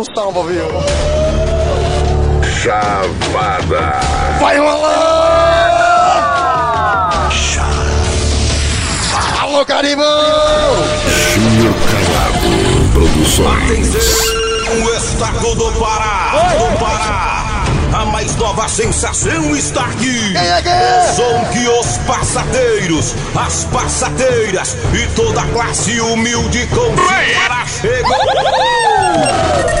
não salva, viu? Chavada. Vai rolar! Alô, Caribão! Júnior Calado Produções. O Estaco do Pará, do Pará. A mais nova sensação está aqui. Quem é que é? Som que os passateiros, as passateiras e toda a classe humilde com para chegou.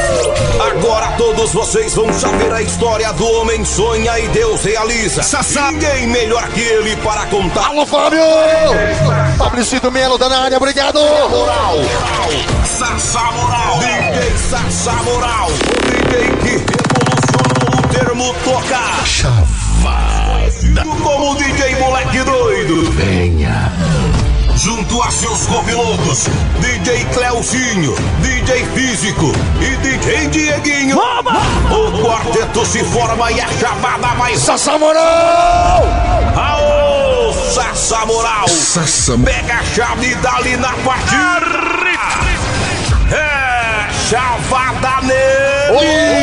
Agora todos vocês vão saber a história do homem sonha e Deus realiza. Ninguém melhor que ele para contar. Alô, Fábio! Fabrício Melo na área, obrigado! Moral, Sassa Moral, DJ Sassa Moral, o DJ que revolucionou o termo tocar. Conhecido como DJ Moleque Doido. Venha. Junto a seus copilotos, DJ Cleuzinho, DJ Físico e DJ Dieguinho. O quarteto se forma e a chamada vai Sassa Moral! Aô, Sassa Moral! Sassa Pega a chave e dá-lhe na partida! É, chavada neles!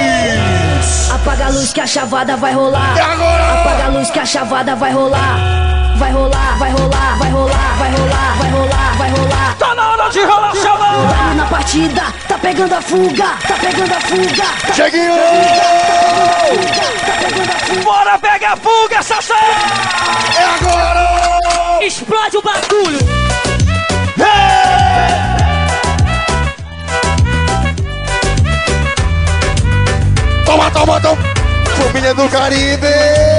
Apaga a luz que a chavada vai rolar. E agora? Apaga a luz que a chavada vai rolar. Vai rolar, vai rolar, vai rolar, vai rolar, vai rolar, vai rolar. Tá na hora de rolar chavada! Dali na partida, tá pegando a fuga, tá pegando a fuga, tá Cheguinho! pegando a fuga. Bora, pega a fuga, Sassá! É agora! Explode o bagulho! Toma, toma, toma! Família do Caribe!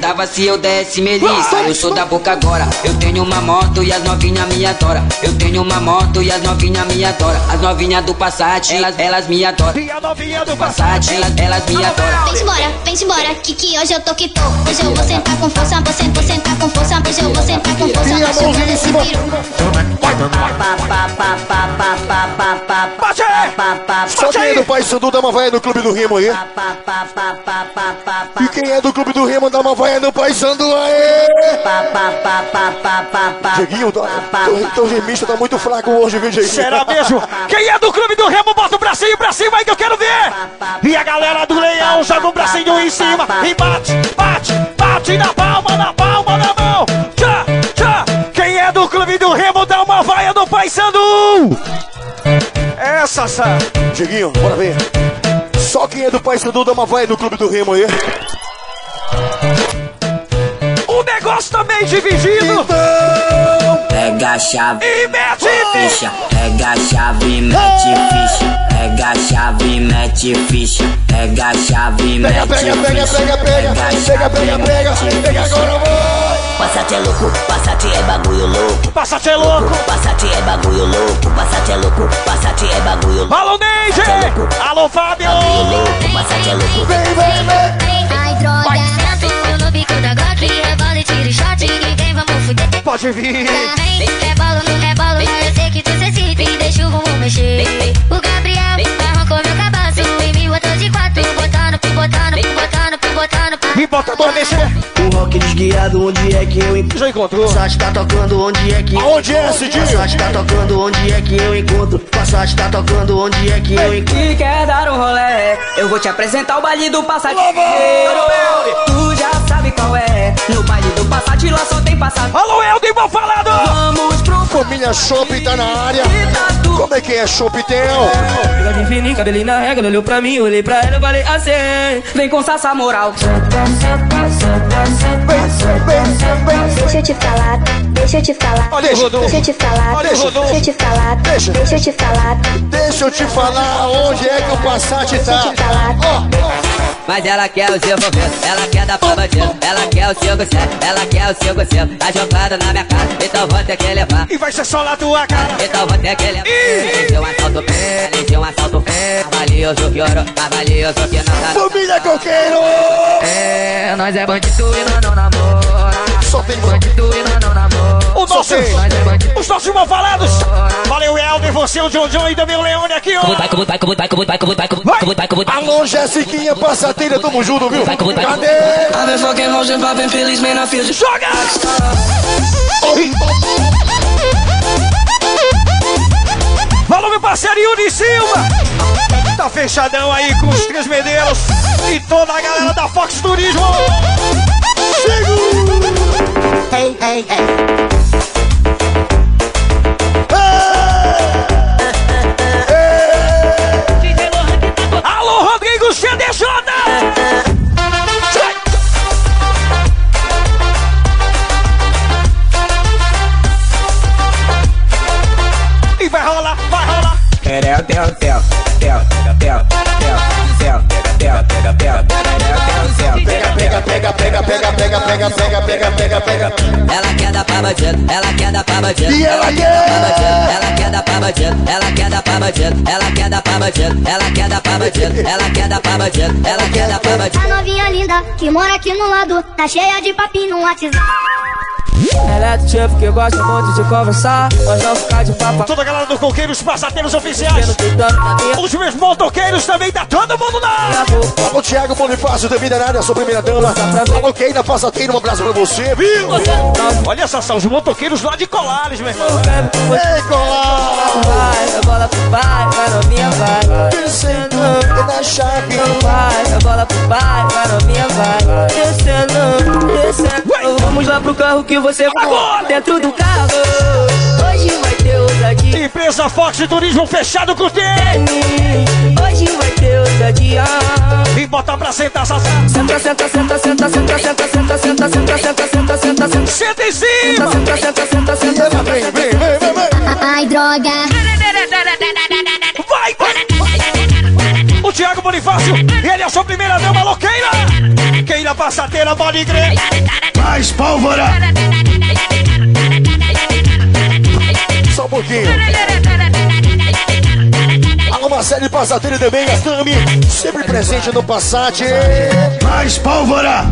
Dava se eu desse melissa. Eu sou da boca agora. Eu tenho uma moto e as novinhas me adoram. Eu tenho uma moto e as novinhas me adoram. As novinhas do Passat, elas, elas me adoram. E a novinha do Passat, elas, elas me adoram. Vem embora, vem embora, que que hoje eu tô que tô. Hoje eu vou sentar com força, vou sentar, vou sentar com força. Hoje eu vou sentar com força, E hoje eu vou Bate! Só Bate quem é do Pai Sandu dá uma vaia no Clube do Rimo aí. E quem é do Clube do Rimo dá uma vaia no Pai Sandu aí. Dieguinho, teu- teu- teu remista tá muito fraco hoje, viu, Dieguinho? Será mesmo? Quem é do clube do Remo, bota o bracinho pra cima aí que eu quero ver! E a galera do Leão joga o bracinho em cima e bate, bate, bate na palma, na palma, na mão! Tchá, tchá! Quem é do clube do Remo, dá uma vaia no Paysandu! É, Sassá! Dieguinho, bora ver. Só quem é do Pai Sandu dá uma vaia no Clube do Rimo aí. O negócio tá meio dividido! Então, Pega a chave, E mete! ficha. Pega a chave, mete ficha. Pega a chave, mete ficha. Pega a chave, pega, mete pega, pega, ficha. pega, pega, a pega, chave, pega, pega, mete pega ficha. agora, vai! Passat é louco, Passat é bagulho louco. Passate é louco! Passat é bagulho louco, Passat é louco, Passat é bagulho louco. Alô, Neide! Alô, Fábio! Bagulho louco, Passat é louco. Vem, vem, vem! Ai, droga. Sento no bico da Glock, rebola e tira o shot. Ninguém vamos fuder. Pode vir! Rebolo no rebolo, mas eu sei que tu necessita. Me deixa o bumbum mexer. O Gabriel arrancou meu cabaço e me botou de quatro. Botando, botando, botando, botando. Me bota pra mexer. O rock desguiado, onde é que eu encontro? Já encontrou? Passat tá tocando, onde é que eu Aonde é, Cidinho? Passat tá tocando, onde é que eu encontro? Passat tá tocando, onde é que eu encontro? E quer dar um rolé? Eu vou te apresentar o baile do Passat. Tu já sabe qual é. No baile do Passat lá só tem Passat. Alô, Helder, mal falado! Vamos pro Família Chopp tá na área. Como é que é Chopitel? Pega de fininho, cabelinho na regra, olhou pra mim, olhei pra ela, eu falei assim. Vem com salsa moral. Deixa eu te falar, deixa eu te falar. Olha. Deixa eu te falar, deixa eu te falar, Deixa. eu te falar, Deixa eu te falar onde é que o Passat deixa eu tá. te falar. Mas ela quer o seu envolvendo, ela quer dar pra bandido, ela quer o seu gostado, ela quer o seu gostado. Tá jogada na minha cara, então vou ter que levar. E vai ser só na tua cara. Então vou ter que levar. Além de um assalto, além de um assalto, valioso que ouro, mais valioso que não. Família Coqueiro! É, nós é bandido e nós não namora. Só tem Bandido e nós não namora. O nosso, é bandido. os nossos mal falados. Valeu, Helder, você, o John John e também o Leone aqui, ó. Alô, Jessiquinha Passateira, tamo junto, viu? Cadê? I've been fucking hoes and popping pills, man, I feel just Joga! Valeu, meu parceiro Yuri Silva. Tá fechadão aí com os três medeiros e toda a galera da Fox Turismo. Hey. Alô, Rodrigo CDJ! E vai rolar, vai rolar. Tel, tel, tel, tel, tel, tel, tel, tel, Pega, pega, pega, pega, pega, pega, pega, pega, pega, pega, pega. Ela quer dar pra bandido, ela quer dar pra bandido. E ela quer? Ela quer dar pra bandido, ela quer dar pra bandido, ela quer dar pra bandido, ela quer dar pra bandido, ela quer dar pra bandido, ela quer dar pra bandido. A novinha linda que mora aqui no lado, tá cheia de papinho no WhatsApp. Ela é do tipo que gosta muito de conversar, mas não ficar de papo. Toda a galera do Coqueiros Passateiros Oficiais. Os meus motoqueiros também, tá todo mundo na Alô, Thiago Bonifácio, na área, sua primeira dama. Alô, Keina Passateiro, um abraço pra você, viu? Olha só, são os motoqueiros lá de Colares, meu irmão. Ei, colar! Vai, a bola pro pai, vai novinha, vai. Descendo na chave. Vai, a bola pro pai, vai novinha, vai. Descendo, descendo. Vamos lá pro carro que você vai. Agora! Dentro do carro, hoje vai ter ousadia. Empresa Fox Turismo fechado com o tempo. Hoje vai ter ousadia. E bota pra sentar, Sassá. Senta, senta, senta, senta, senta, senta, senta, senta, senta, senta, senta, senta, senta. Senta em cima. Senta, senta, senta, senta, Ela senta, vem, senta. vem, vem, vem, vem. Ai, droga. Vai, vai. O Thiago Bonifácio, ele é a sua primeira dama, loqueira. Queira passateira, pode crer. Mais pólvora. Só um pouquinho. Alô, Marcelo Passateiro também, a Tami, sempre presente no Passat. Mais pólvora.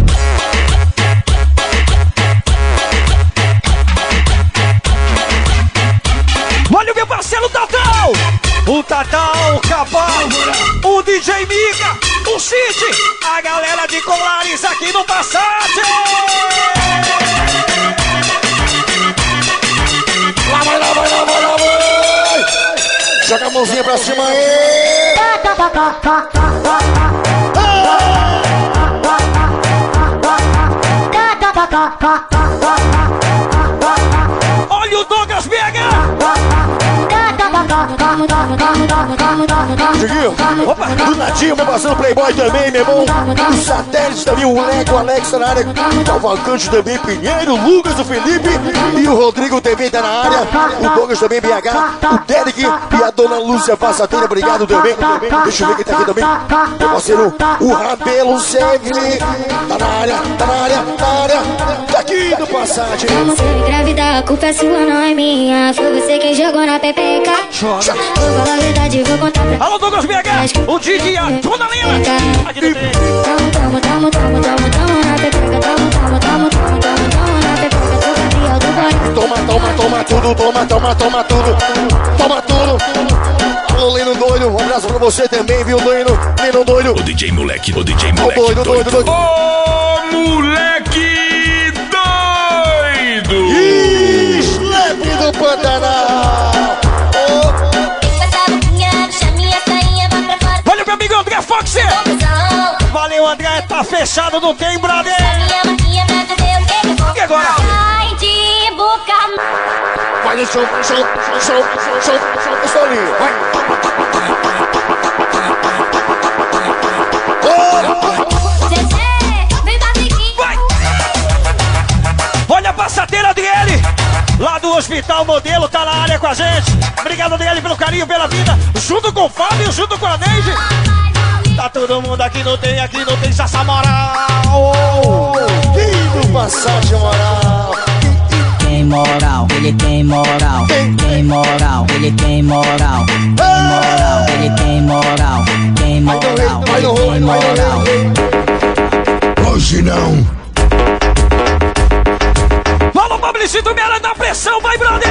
O Tatão, o Cabal, o DJ Miga, o City, a galera de Colares aqui no Passat. Lá vai, lá vai, lá vai, lá vai. Joga a mãozinha pra cima aí. Olha o Douglas Biega. Diguinho, opa, do Nadinho, meu parceiro Playboy também, meu irmão. Os satélites também, o Leco, o Alex tá na área. Cavalcante também, Pinheiro, Lucas, o Felipe e o Rodrigo também tá na área. O Douglas também, BH, o Derek e a dona Lúcia Passateira, obrigado também. Deixa eu ver quem tá aqui também. Meu parceiro, o Rabelo Segue. Tá na área, tá na área, tá na área. Tá aqui no Passat. Se engravidar, a culpa é sua, não é minha. Foi você quem jogou na pepeca. Vou falar a verdade, vou contar pra Alô, Douglas Biega. O Didi, a Dona Lina. Aqui não tem. Tamo, tamo, tamo, tamo, tamo, tamo na pepeca. Tamo, tamo, tamo, tamo, tamo na pepeca. Do Gabriel, do toma, toma, toma tudo, toma, toma, toma tudo, toma tudo. Alô, Lino doido, um abraço pra você também, viu, Lino? Lino doido. O DJ moleque, o DJ Ô, moleque. doido, doido, doido. Ô moleque doido! Slap do Pantanal. Amigo André Fox! Valeu, André, tá fechado, não tem, brother! E agora? Ai, de boca. Vai no show, show, show, show, show, show, Estourinho. Vai. Vai! Olha a passadeira dele! Lá do Hospital Modelo, tá na área com a gente. Obrigado dele pelo carinho, pela vida. Junto com o Fábio, junto com a Neide. Tá todo mundo aqui, não tem aqui, não tem essa moral. Lindo Passat moral. tem moral, ele tem moral, tem moral, ele tem moral, tem moral, ele tem moral, tem moral, ele tem moral. Hoje não. Fala, Mera da pressão, vai, brother!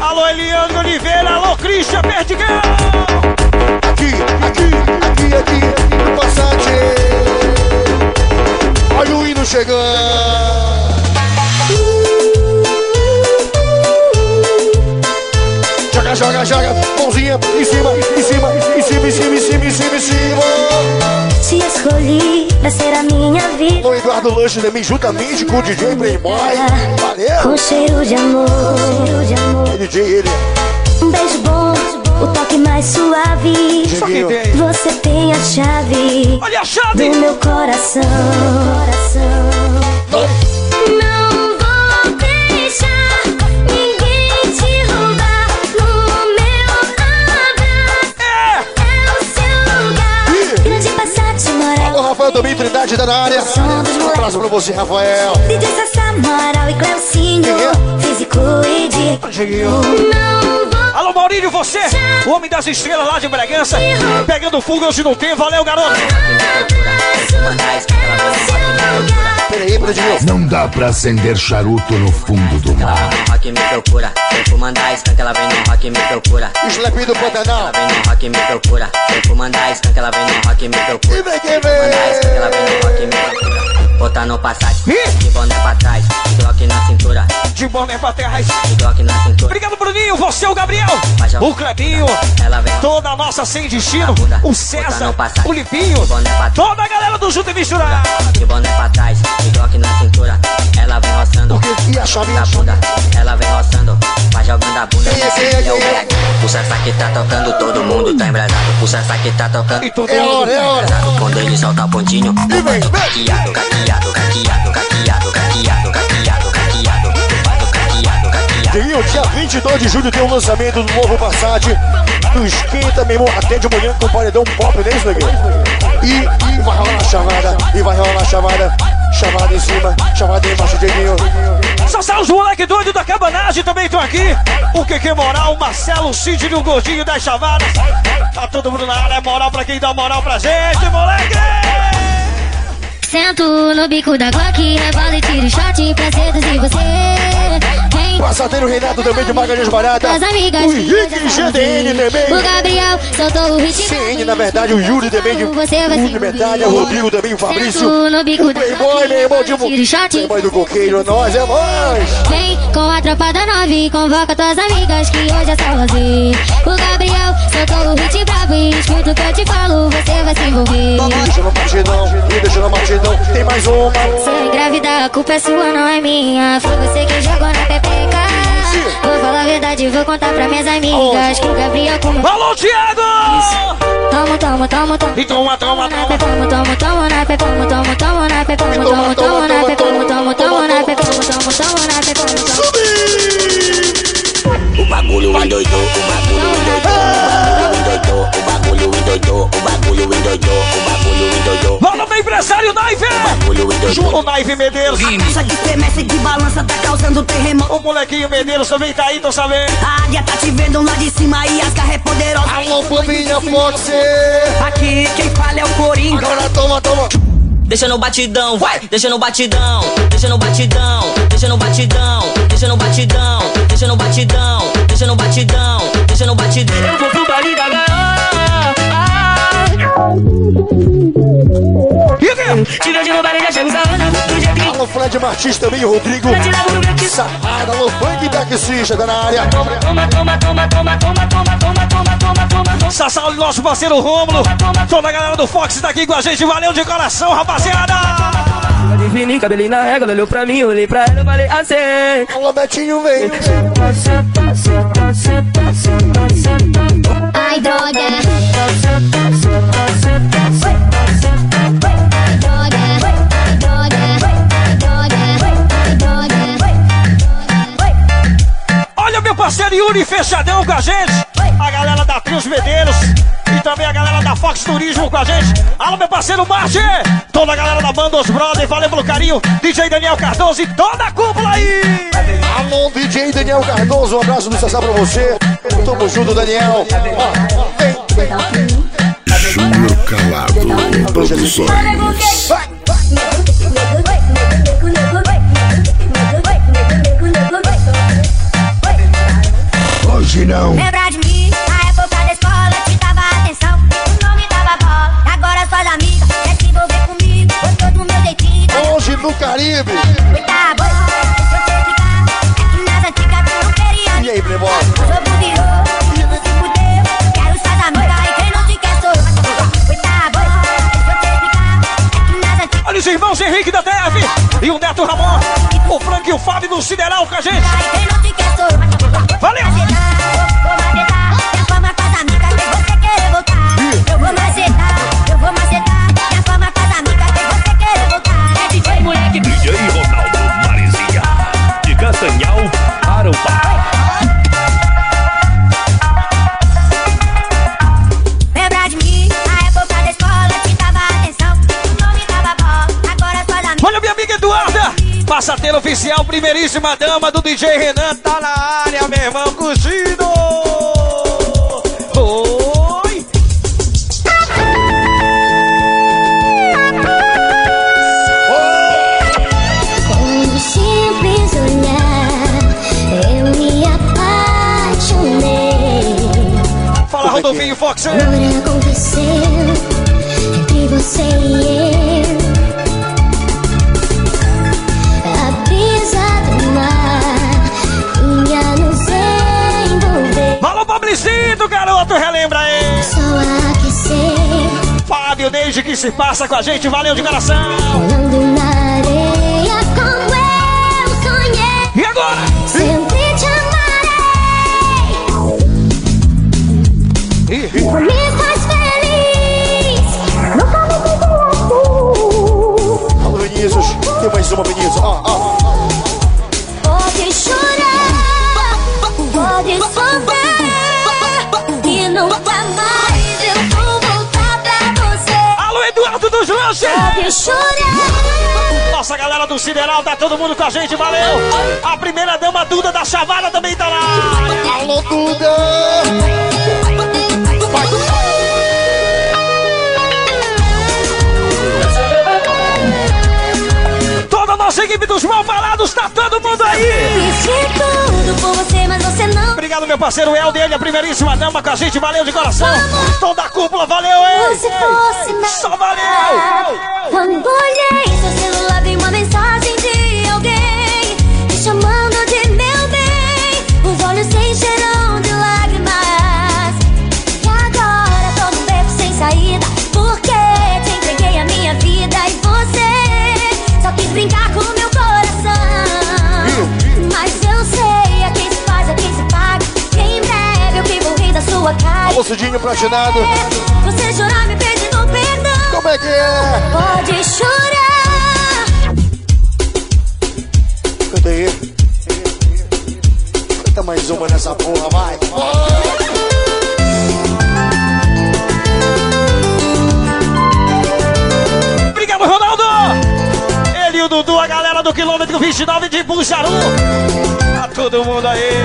Alô, Eliandro Oliveira, alô, Christian Perdigão! Aqui, aqui, aqui, aqui, no Passat. Olha o hino chegando. Joga, joga, joga, mãozinha em cima, em cima, em cima, em cima, em cima, em cima, em cima. Te escolhi pra ser a minha vida. O Eduardo Lanche também, juntamente com o DJ Playboy. Valeu! Com cheiro de amor. Cheiro de amor. É DJ ele. Um beijo bom, o toque mais suave. Tem. Você tem a chave Olha a chave! do meu coração. Não Também, Trindade tá na área. Um abraço pra você, Rafael. DJ Sassá Moral e Cleucinho. É? Físico e de. Alô, Maurílio, você, o homem das estrelas lá de Bragança, pegando fogo hoje não tem, valeu, garoto! Peraí, Predinho. Não dá pra acender charuto no fundo do mar. Vem rock me procura. Vem mandar skunk, ela vem no rock me procura. Slap do Pantanal. Ela vem no rock me procura. Vem mandar skunk, ela vem no rock me procura. E vem que Mandar skunk, ela vem. vem no rock me procura. Botar no Passat, de boné pra trás, de Glock na cintura, De boné pra trás. de Glock na cintura. Obrigado, Bruninho, você, o Gabriel, o Clebinho, Ela vem toda a nossa sem destino, o César, o Lipinho, toda a galera do Junto e Misturado. de boné pra trás, de Glock na cintura. Ela vem roçando. E a chave, da a chave. bunda, ela vem roçando, vai jogando a bunda. Quem é, quem é, é o é? O Sassá que tá tocando, todo mundo tá embrasado. O que tá tocando, todo É hora, é hora. embrasado. Quando ele solta o pontinho, E vem, vem. caqueado, caqueado, caqueado, caqueado, caqueado, caqueado. Tem o dia 22 de julho tem o lançamento do novo Passat. No Esquenta, meu irmão, até de manhã com paredão pop, não é isso, neguinho? E, e vai rolar a chamada, e vai rolar a chamada. Chamada em cima, chamada embaixo, Dieguinho. Sassá, os moleque doido da cabanagem também estão aqui. O QQ Moral, o Marcelo, o Cid e o Gordinho das Chavadas. Tá todo mundo na área, moral pra quem dá moral pra gente, moleque! Sento no bico da Glock, rebola e tiro shot pra seduzir você. Passadeiro Renato também de Magalhães Barata. as amigas O Henrique já GDN também. O Gabriel soltou o ritmo. CN, na verdade, o Yuri também de Você vai Yuri se Metalha, o. Rodrigo também, o Fabrício. O Playboy, meu irmão, de. Playboy do Coqueiro, é nós, é nós. Vem com a tropa da nove, convoca tuas amigas que hoje é só você. O Gabriel soltou o hit bravo e escuta o que eu te falo, você vai se envolver. Deixa no batidão, e deixa no batidão. Tem mais uma. Se eu engravidar, a culpa é sua, não é minha. Foi você que jogou na pepeca. Vou falar a verdade, vou contar pra minhas amigas que o Gabriel comeu. Alô, Thiago! Toma, toma, toma, toma. E toma, toma, Na toma. toma, toma, toma, na pe, toma, toma, toma, na pe, toma, toma, toma, na pe, toma, toma, toma, na pe, toma, toma, toma, na pe, toma, toma. O bagulho endoidou, o bagulho endoidou, o bagulho endoidou, o bagulho bagulho endoidou, o bagulho endoidou, o bagulho endoidou. Fala meu empresário Naive! Juro Naive Medeiros. Acha que tremece que balança, tá causando terremoto. O molequinho Medeiros também tá aí, tô sabendo. A águia tá te vendo lá de cima e as garras é poderosa. Alô, família Fox! Aqui quem fala é o Coringa. Agora toma, toma. Deixa no batidão, vai, deixa no batidão, deixa no batidão, deixa no batidão, deixa no batidão, deixa no batidão, deixa no batidão, deixa no batidão. Eu vou pro baile da galera. Te vejo no baile de Jamzana, do dia que... Alô, Fred Martins também, Rodrigo. Sarrada, alô, Funk Back Sister, tá na área. Toma, toma, toma, toma, toma, toma, toma, toma, toma, toma, toma. Sassá, nosso parceiro Rômulo. Toda a galera do Fox tá aqui com a gente. Valeu de coração, rapaziada. Adivinei, cabelinho na régua, olhou pra mim, olhei pra ela, falei assim. Alô, Betinho, vem. Ai, droga. Parceiro Yuri fechadão com a gente. A galera da Trios Medeiros. E também a galera da Fox Turismo com a gente. Alô, meu parceiro Marte. Toda a galera da banda Os Brothers. Valeu pelo carinho. DJ Daniel Cardoso e toda a cúpula aí. Alô, DJ Daniel Cardoso, um abraço do Sassá pra você. Tamo junto, Daniel. Ó, vem, vem. Júnior Calado Produções. Não. Lembra de mim, na época da escola te dava atenção, tu não me dava bola. Agora suas amigas quer se envolver comigo, gostou do meu jeitinho. Hoje no Caribe. Eu te explicar, é que nas antigas tu não queria E aí, Playboy? O jogo virou, tu se fudeu, quero suas amigas e quem não te quer sou eu. É que nas antigas Olha os irmãos Henrique da TF. E o Neto Ramon. O Frank e o Fábio do Sideral com a gente. Valeu. Passateiro oficial, primeiríssima dama do DJ Renan. Tá na área, meu irmão, curtindo. Oi. Com simples olhar, eu me apaixonei. Fala, Rodolfinho Fox. Agora aconteceu entre você e eu. Publicito, garoto, relembra aí. Só aquecer, Fábio, desde que se passa com a gente, valeu de coração. rolando na areia como eu sonhei. E agora? Sempre te amarei. Ih, Me faz feliz. Nunca me senti assim. Alô, Vinícius. Tem mais uma, Vinícius. Ó, ó. Pode Chorar, Nossa galera do Sideral, tá todo mundo com a gente, valeu. A primeira dama Duda da Chavala também tá lá. Alô, Duda. Nossa equipe dos mal falados, tá todo mundo aí. Obrigado, meu parceiro El dele, a primeiríssima dama com a gente, valeu de coração. Toda a cúpula, valeu, hein? Só valeu. Quando olhei seu celular, Cidinho Platinado. Você chorar me pedindo perdão. Como é que é? Pode chorar. Canta aí. Canta mais uma nessa porra, vai. Obrigado, Ronaldo. Ele e o Dudu, a galera do quilômetro 29 de Bujaru. Tá todo mundo aí.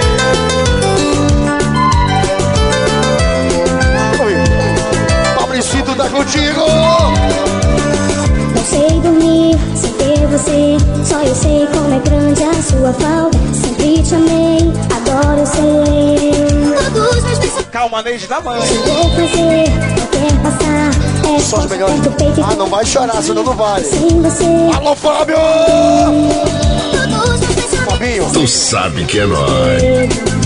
Fabricito tá contigo. Não sei dormir sem ter você. Só eu sei como é grande a sua falta. Sempre te amei, agora eu sei. Todos meus pensamentos Calma, Neide da mãe. vou fazer, não quer passar. Só os melhores. Ah, não vai chorar, senão não vale. Sem você, Alô, Fábio! todos os pensamentos. Fabinho. Tu sabe que é nóis.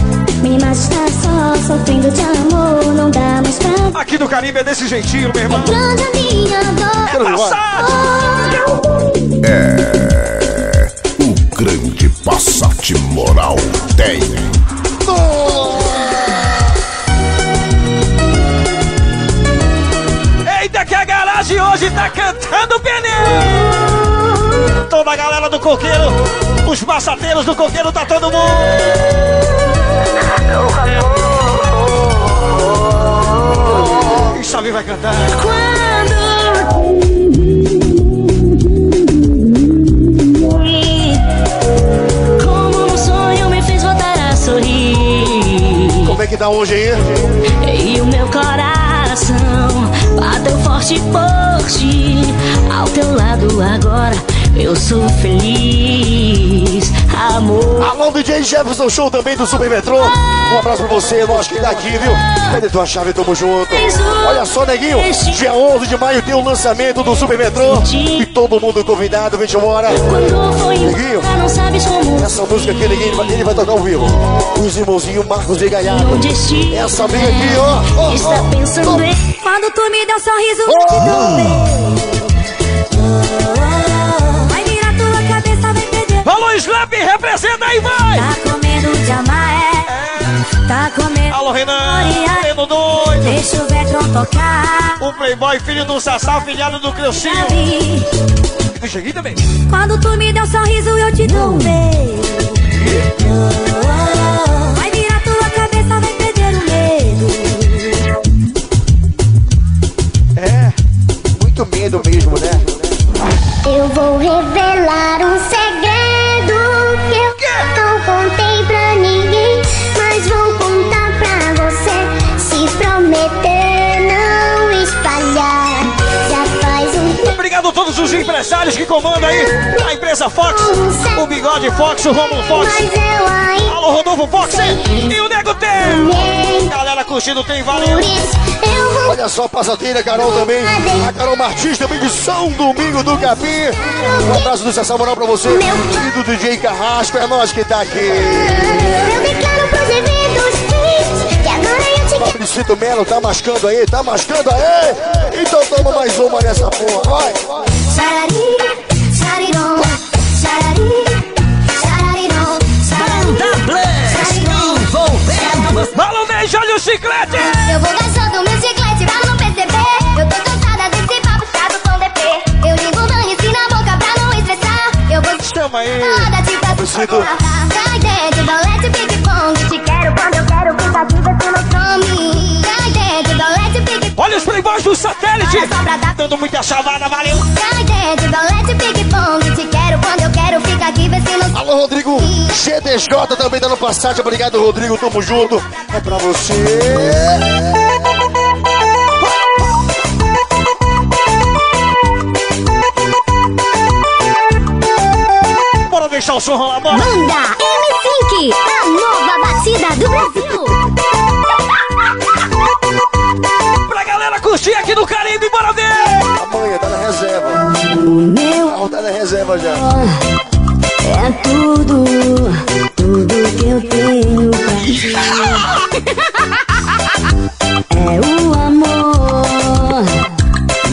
Me imagina só sofrendo de amor, não dá mais pra Aqui do Caribe é desse jeitinho, meu irmão. grande a minha dor. Quero ver, vai. O grande Passat Moral tem. Eita que a garagem hoje tá cantando pneu! Toda a galera do coqueiro, os passateiros do coqueiro, tá todo mundo! Quem sabe vai cantar. Como um sonho me fez voltar a sorrir. Como é que tá hoje aí? E o meu coração bateu forte por ti. Ao teu lado agora eu sou feliz, amor. Alô, DJ Jefferson Show também do Super Metrô. Um abraço pra você, nós que tá aqui, viu? Cadê tua chave? Tamo junto. Olha só, neguinho, dia 11 de maio tem o lançamento do Super Metrô. E todo mundo convidado, vem embora. Quando foi Neguinho. Essa música aqui, vai, ele vai tocar ao vivo. Os irmãozinhos Marcos e Gaiato. Essa briga aqui, ó. está pensando em quando tu me deu um sorriso, eu te dou Alô, Slap, representa aí, vai! Tá com medo de amar, é? Tá com medo Alô, Renan. Renan doido! Deixa o Vetron tocar. O Playboy, filho do Sassá, filhado do Creucinho. Ali. Eu cheguei também. Quando tu me deu um sorriso, eu te dou um beijo. Vai virar tua cabeça, vai perder o medo. É, muito medo mesmo, né? Eu vou revelar um segredo os empresários que comandam aí a empresa Fox, o Bigode Fox, o Romulo Fox, Mas eu ainda alô Rodolfo Fox e o Nego Tem. Galera curtindo Tem, valeu. Olha só, passadeira, Carol também. A Carol Martins também de São Domingo do Capim. Um abraço do Cessar Moral pra você. E do DJ Carrasco, é nós que tá aqui. Eu declaro pros eventos fins que agora eu te quero. Fabricito Melo tá mascando aí, tá mascando aí. Então toma mais uma nessa porra, vai. Beijo, olha o chiclete. Eu vou dançando meu chiclete pra não perceber. Eu tô cansada desse papo chato com DP. Eu ligo o dane-se na boca pra não estressar. Eu vou Chama aí. Te faço Preciso. Cai dentro, dolete, playboys do satélite. Dando muita chavada, valeu. Cai dentro, dolete, pique-pongue. Te quero quando eu quero, fica aqui, vê se não Alô, Rodrigo GDJ também dando passagem. Obrigado, Rodrigo. Tamo junto. É pra você. Bora deixar o som rolar, bora. Manda M5, a nova batida do Brasil. Curtir aqui no Caribe, bora ver. Amanhã tá na reserva. O meu O carro tá na reserva já. é tudo, tudo que eu tenho pra ti. É o amor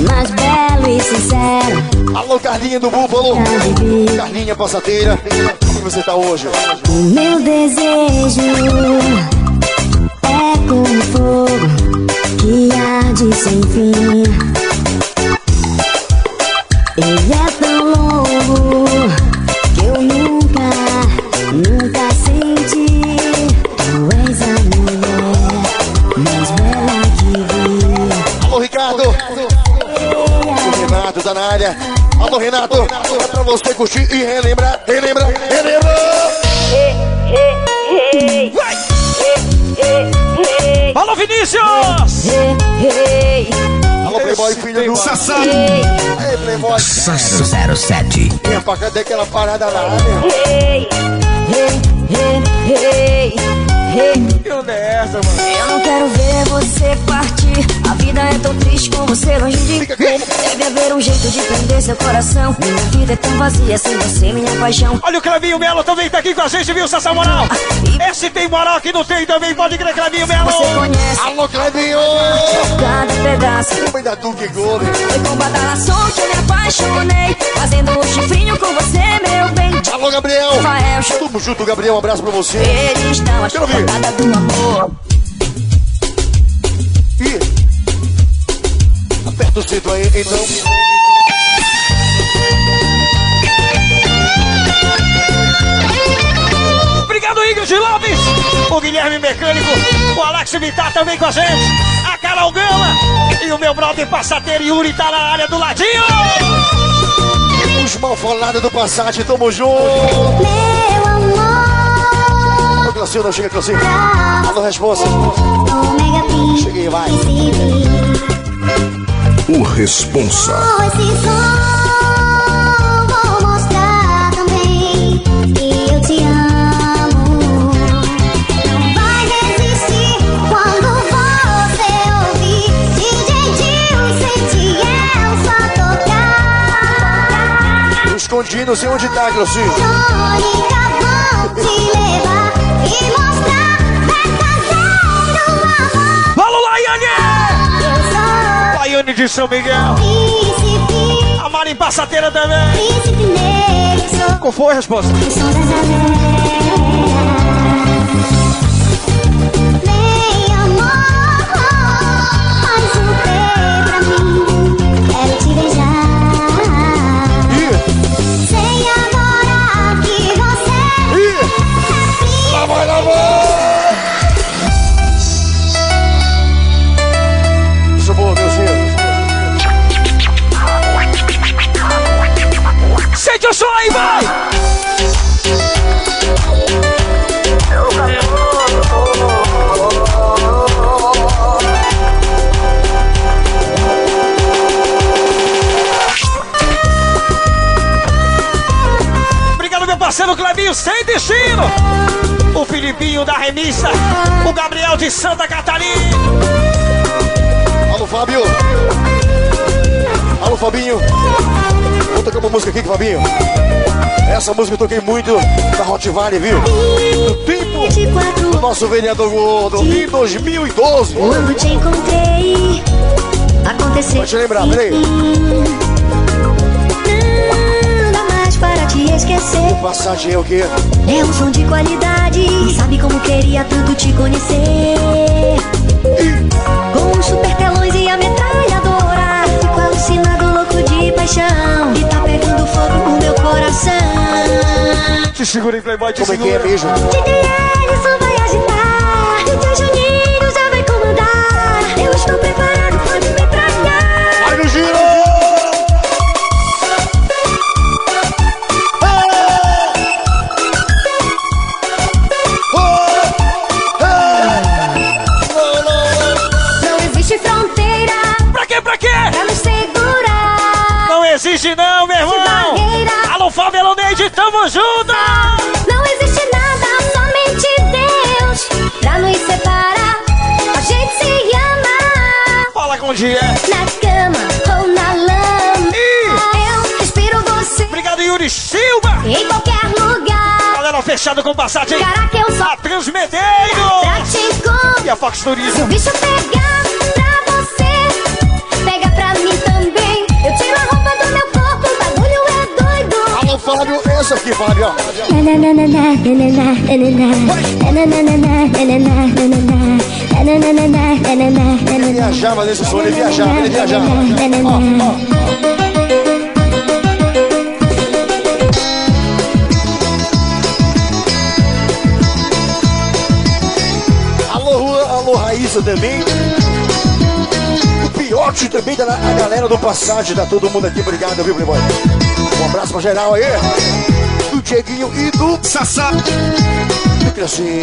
mais belo e sincero. Alô, Carlinha do Búfalo. Carlinha passadeira. Como você tá hoje? O meu desejo é como fogo que arde sem fim. Ele é tão longo que eu nunca, nunca senti. Tu és a mulher mais bela que vi. Alô, Ricardo. O Renato tá na área. Alô, Renato. É pra você curtir e relembrar. Relembra, relembra. Vai. Alô, Vinícius. Alô, Playboy, filho do Sassá. Ei, Ei, Playboy. 007. Vem pra cá, dê aquela parada na área. ei, ei, ei, ei, ei. Que onda é essa, mano? Eu não quero ver você partir. A vida é tão triste com você longe de mim. Deve haver um jeito de prender seu coração. Minha vida é tão vazia sem você, minha paixão. Olha o Clebinho Melo também tá aqui com a gente, viu, Sassá Moral? Esse tem moral que não tem também, pode crer, Clebinho Melo. Você conhece Alô, Clebinho! cada pedaço. Homem da Duque Gold. Foi com badalação que eu me apaixonei. Fazendo um chifrinho com você. Alô, Gabriel! Rafael, Tamo junto, Gabriel. Um abraço pra você. eles estão Quero chocolada do amor. Ih! Aperta o cinto aí, então. Obrigado, Ingrid Lopes. O Guilherme Mecânico. O Alex Vittar também com a gente. A Carol Gama. E o meu brother passateiro Yuri tá na área do ladinho. Os malfalados do Passat, tamo junto. Meu amor, Ô, Glaucinho, não chega, Glaucinho. Alô, pi, Cheguei, vai. O responsa. Escondi, não sei onde tá, Glaucinho. Crônica vão te levar e mostrar verdadeiro amor. Eu sou Laiane de São Miguel. príncipe, A Mari Passateira também. príncipe negro, Qual foi a resposta? Clebinho, sem destino! O Filipinho da remissa, o Gabriel de Santa Catarina. Alô, Fábio. Alô, Fabinho. Vou tocar uma música aqui, Fabinho. Essa música eu toquei muito na Hot Valley, viu? No tempo 24 do nosso vereador gordo, em 2012. Quando te encontrei Aconteceu Pode te lembrar, peraí. Esquecer Passagem é o quê? É um som de qualidade. Sabe como queria tanto te conhecer? Com os super telões e a metralhadora. Fico alucinado, louco de paixão. E tá pegando fogo no meu coração. Te segura aí, Playboy, te Como é que é segura. mesmo? DJ Ellison vai agitar. DJ Juninho já vai comandar. Eu estou preparado, existe não, meu irmão! Alô, Fábio Neide, tamo junto! Não existe nada, somente Deus pra nos separar. A gente se ama Fala com o Dia. na cama ou na lama. Eu respiro você Obrigado, Yuri Silva! em qualquer lugar. Galera fechada com passagem. Cara que eu só A Transmedeiro! pra te encontrar. E a Fox Se Turismo. o bicho pegar Fábio, essa aqui, Fábio. ó. Ele viajava nesse som, ele viajava, ele viajava. Rua, alô, Raíssa também. O Piote também, tá na, a galera do Passagem, tá todo mundo aqui, obrigado, viu, Playboy? Um abraço pra geral aí. Do Dieguinho e do Sassá. Crescinho.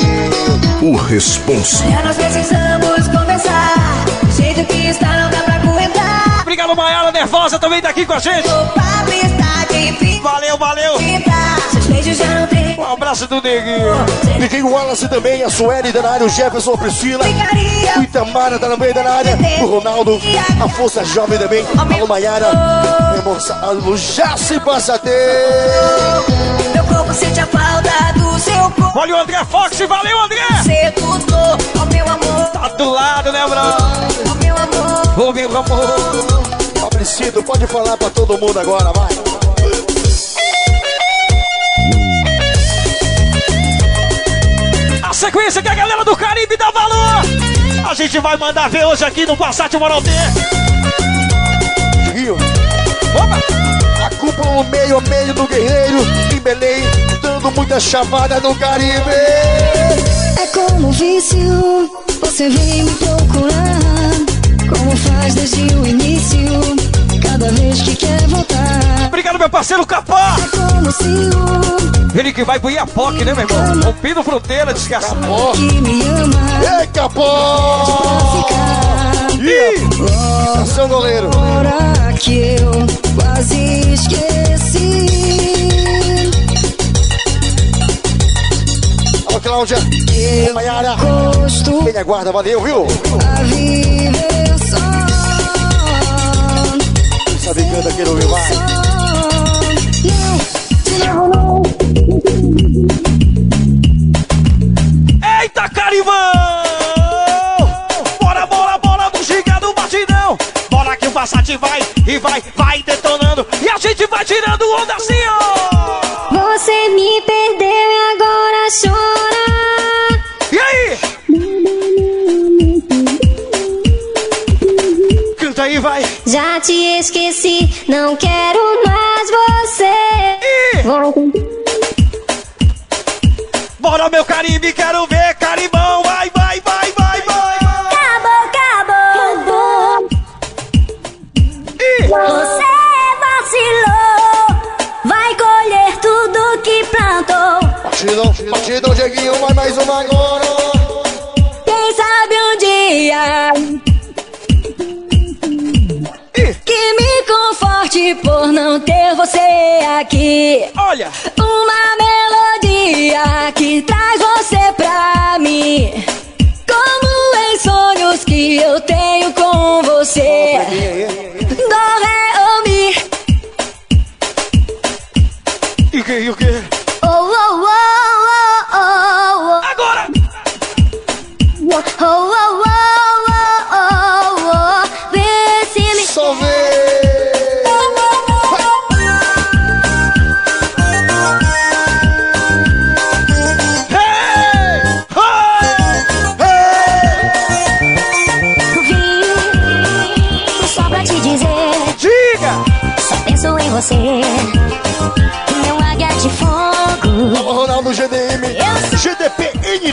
O responsa. Nós precisamos conversar. Do jeito que está, não dá pra aguentar. Obrigado, Maiara Nervosa também tá aqui com a gente. O papo está de fim. Valeu, valeu! Um abraço do Neguinho. Neguinho Wallace também, a Sueli tá na área, o Jefferson, a Priscila. O Itamara tá no meio da área. O Ronaldo, a Força Jovem também. Alô, Maiara. Alô, Jace Passatempo. Meu corpo sente a falta do seu corpo. Olha o André Fox, valeu, André! Sedutor, ó meu amor, Tá do lado, né, bro? ó meu amor. Ô, meu amor. Fabricito, pode falar pra todo mundo agora, vai. Sequência que a galera do Caribe dá valor. A gente vai mandar ver hoje aqui no Passat Moralté. Rio, Opa! a cúpula no meio, meio do guerreiro. Em Belém, dando muita chamada no Caribe. É como um vício, você vem me procurar. Como faz desde o início, cada vez que quer voltar. Obrigado, meu parceiro Capó. É que vai pro Iapoque, né, meu irmão? Rompindo fronteira, desgraçado. que me ama Ei, capô! ficar. Ih, ação goleiro. Hora que eu quase esqueci. Alô, Cláudia. Maiara. Bem aguarda, valeu, viu? a viver só. Sabe canta aquele ouvir, vai. Não, de novo não. Eita, Carivão! Bora, bora, bora do gigante do batidão! Bora que o Passat vai e vai, vai detonando. E a gente vai tirando onda assim, ó! Você me perdeu e agora chora. E aí? Canta aí, vai! Já te esqueci, não quero mais Caribe, quero ver Caribão! Vai, vai, vai, vai, vai! Acabou, acabou. E... Você vacilou. Vai colher tudo que plantou. Batidão, batidão, Dieguinho, vai mais uma agora. Quem sabe um dia por não ter você aqui. Olha! Uma melodia que traz você pra mim. Como em sonhos que eu tenho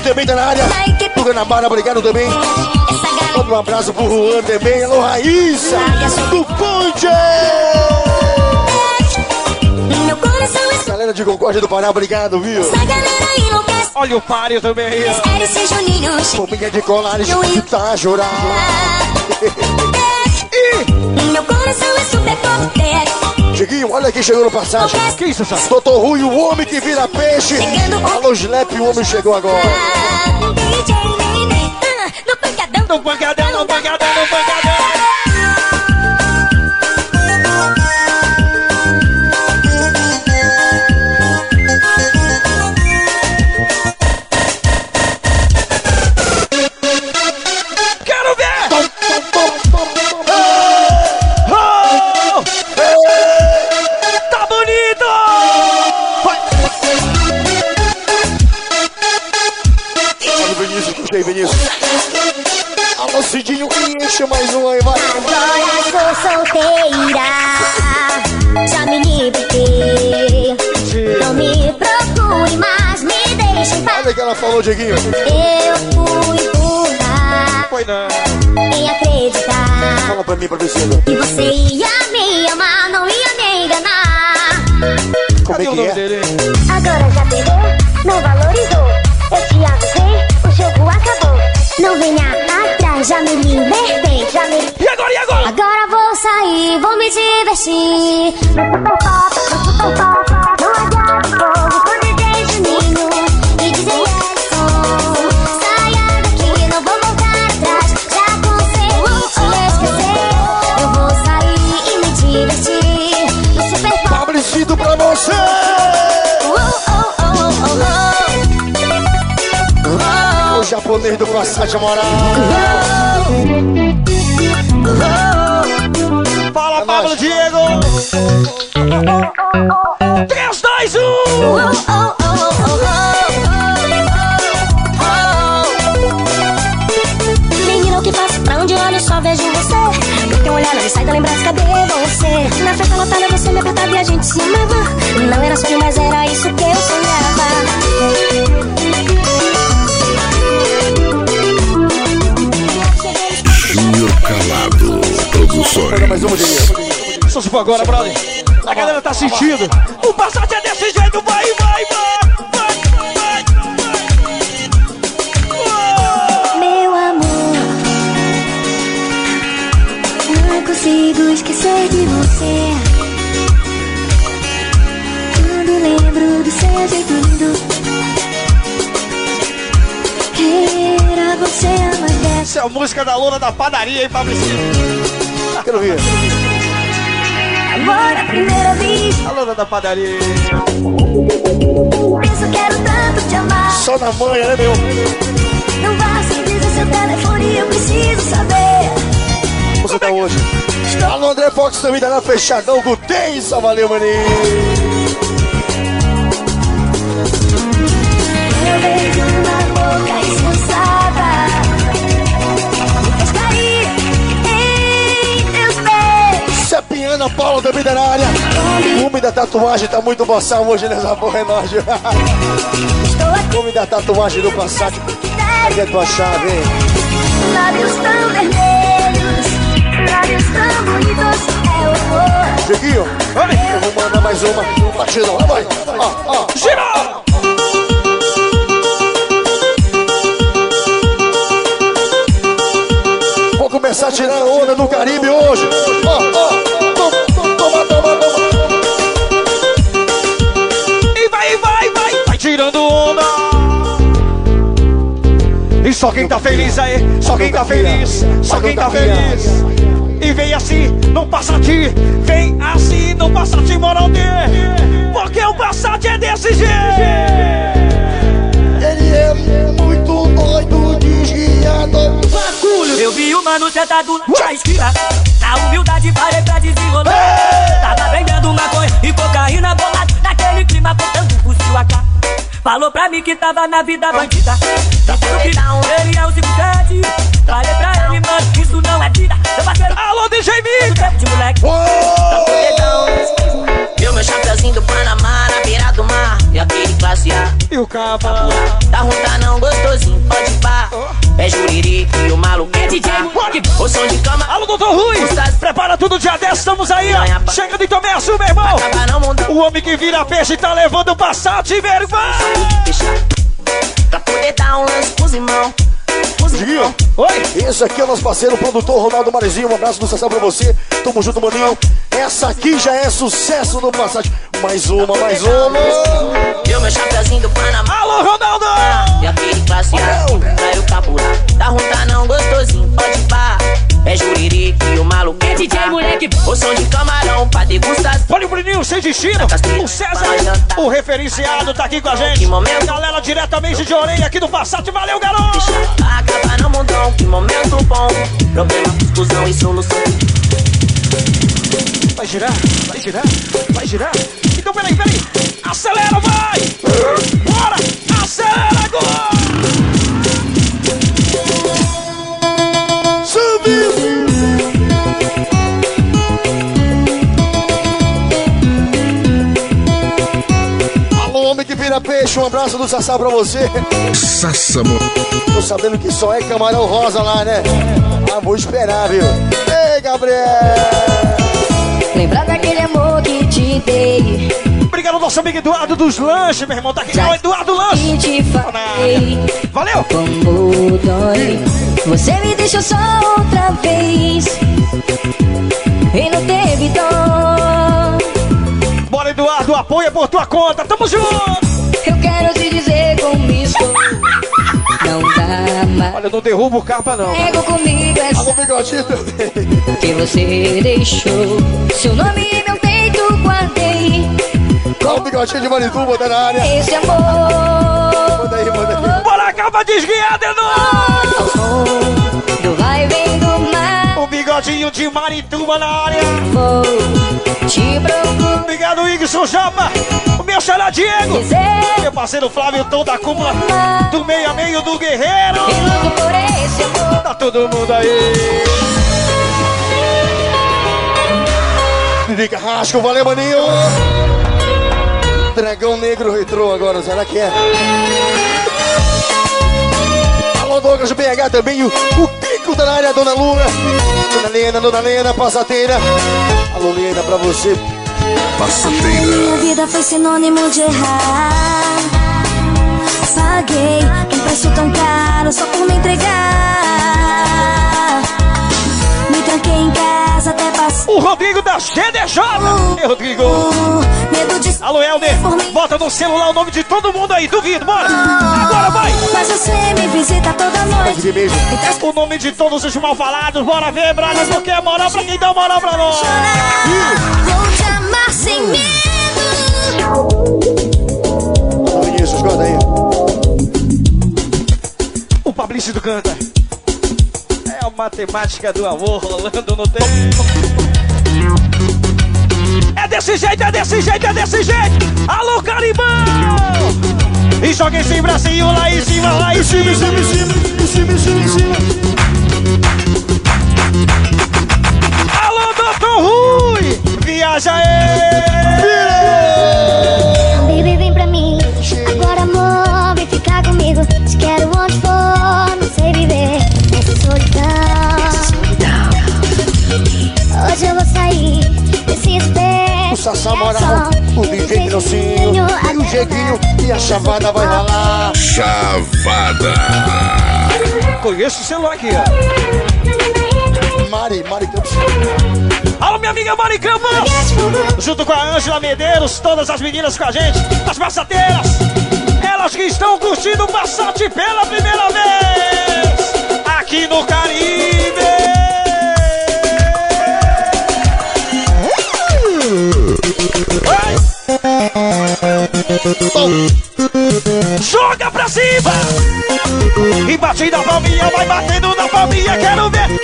também tá na área. Do Guanabara, obrigado também. Manda um abraço pro Juan também. Alô, Raíssa. Do Ponte. Galera de Concórdia do Pará, obrigado, viu? Olha o páreo também aí. Pombinha de colares tá. Meu forte. Dieguinho, olha quem chegou no passagem. Que isso, Sá? Doutor Rui, o homem que vira peixe. Alô, Slap, o homem chegou agora. DJ Neném. Ah, No pancadão. No pancadão, no pancadão, no pancadão! Ela falou, Dieguinho. Eu fui burra Foi não. em acreditar Fala pra mim, pra Priscila. que você ia me amar, não ia me enganar. Como Cadê é o que nome é? dele? Agora já perdeu, não valorizou. Eu te avisei, o jogo acabou. Não venha atrás, já me libertei, já me E agora, e agora? Agora vou sair, vou me divertir. No super pop, no super pop, japonês do Passat Moral. Fala, Pablo Diego! 3, 2, 1! Menino, o que faço? Pra onde olho só vejo você. No teu olhar não me sai da lembrança, cadê você? Na festa lotada você me apertava e a gente se amava. Não era sonho, mas era isso que eu sonhava. Mais uma, Diguinho. Só se for agora, brother. A galera tá sentindo. O Passat é desse jeito, vai, vai, vai! vai, vai. Meu amor, não consigo esquecer de você. Quando lembro do seu jeito lindo, era você a mais bela. Essa é a música da lona da padaria, hein, Fabrício? Quero ver. Amor à primeira vez, A lona da padaria. penso quero tanto te amar. Só na manhã, né, meu? Não vá sem dizer seu telefone, eu preciso saber. Você tá hoje. Alô, André Fox também tá na fechadão do Tensa. Valeu, maninho. Eu beijo da tatuagem tá muito boçal hoje nessa porra, é nóis. Homem da tatuagem do Passat. Cadê a tua chave, hein? lábios tão vermelhos, lábios tão bonitos. É o amor. Dieguinho, eu vou mandar mais uma batidão. Vai, ó, ó. Gira! Vou começar a tirar a onda do Caribe hoje. Ó, ó. E só quem tá feliz aí, só quem tá feliz, só quem tá feliz. E vem assim, não passa ti, vem assim, não passa ti, moral de. Porque o Passat é desse jeito! Ele é muito doido, desviado. Eu vi o mano sentado na esquina. Na humildade parei pra desenrolar. Tava vendendo maconha e cocaína bolado. Naquele clima botando o fuzil a cá. Falou pra mim que tava na vida bandida. Dizendo que não, ele é um 57. Falei pra ele, mano, isso não é vida. Meu parceiro, Alô, DJ do Mica! tempo de moleque. Viu meu chapeuzinho do Panamá na beira do mar. E aquele classe A. E o capa? Tá ruim, tá não gostosinho, pode pá. É juriri e o maluco é DJ. O som de cama. Alô, doutor Rui! Prepara tudo dia 10, estamos aí, ó. Chega de comércio, meu irmão! O homem que vira peixe tá levando o Passat, velho, vai! Poder dar um lance pros. Diguinho, Oi! esse aqui é o nosso parceiro, o produtor Ronaldo Marizinho. Um abraço do Sassão pra você. Tamo junto, maninho. Essa aqui já é sucesso no Passat. Mais uma, mais uma. Viu meu chapeuzinho do Panamá. Alô, Ronaldo! E aquele classe A. Caiu capular. Tá ruim, tá não gostosinho, pode pá. É juriri e o maluco é DJ moleque. O som de camarão pra degustar. Olha o Bruninho sem destino. O César, o referenciado, tá aqui com a gente. Que momento. Galera diretamente de orelha aqui do Passat. Valeu, garoto! Acaba no mundão, que momento bom. Problema, discussão e solução. Vai girar, vai girar, vai girar. Então peraí, peraí. Acelera, vai! Bora! Acelera agora! Vira peixe. Um abraço do Sassá pra você. Sassamo. Tô sabendo que só é camarão rosa lá, né? Ah, vou esperar, viu? Ei, Gabriel! Lembrar daquele amor que te dei. Obrigado, nosso amigo Eduardo dos Lanches, meu irmão. Tá aqui, ó, Eduardo Lanches. Que te falei. Valeu! Como dói. Você me deixou só outra vez. E não teve dó. Bora, Eduardo, apoia por tua conta. Tamo junto! Eu quero te dizer como estou. Não dá mais. Olha, não derruba o capa, não. Pego comigo Alô, essa bigodinho também. que você deixou. Seu nome e meu peito guardei. Olha o bigodinho de Marituba, tá na área. Esse amor. Manda aí, manda aí. Bora, Tava desguiado, é nóis! Do vai vem do mar. O bigodinho de Marituba na área. Vou te procurar. Obrigado, Igson Japa. Meu xará Diego. Meu parceiro Flávio, toda a cúpula do meio a meio do Guerreiro. Tá todo mundo aí. Didi Carrasco, valeu, maninho. Dragão Negro retrô agora, será que é? Alô, Douglas BH também, o, o Pico da área, Dona Luna. Dona Lena, Dona Lena, passateira. Alô, Lena, pra você. Minha vida foi sinônimo de errar. Paguei um preço tão caro só por me entregar. Me tranquei em casa até passar. O Rodrigo da GDJ. Ei, Rodrigo. Medo de Alô, Helder. Bota no celular o nome de todo mundo aí, duvido, bora. Agora vai. Mas você me visita toda noite. Beijo. O nome de todos os mal falados, bora ver, brother, porque é moral pra quem dá moral pra nós. Vou te sem medo. Alô, Vinícius, guarda aí. O Fabrício canta. É a matemática do amor rolando no tempo. É desse jeito, é desse jeito, é desse jeito. Alô, Caribão! E joga esse bracinho lá em cima, lá em cima, em cima, em cima, em cima, em cima, em cima. Viaja aí! Baby, vem pra mim. Agora, amor, vem ficar comigo. Te quero onde for, não sei viver nessa solidão. Hoje eu vou sair desse espelho. O Sassá Moral, o DJ Grossinho, e o Jeguinho, e a chavada vai rolar. Chavada. Conheço o celular aqui, ó. Mari, Mari Campos. Alô, minha amiga Mari Campos! Junto com a Ângela Medeiros, todas as meninas com a gente, as passateiras. Elas que estão curtindo o Passat pela primeira vez aqui no Caribe. Joga pra cima! E bate na palminha, vai batendo na palminha, quero ver!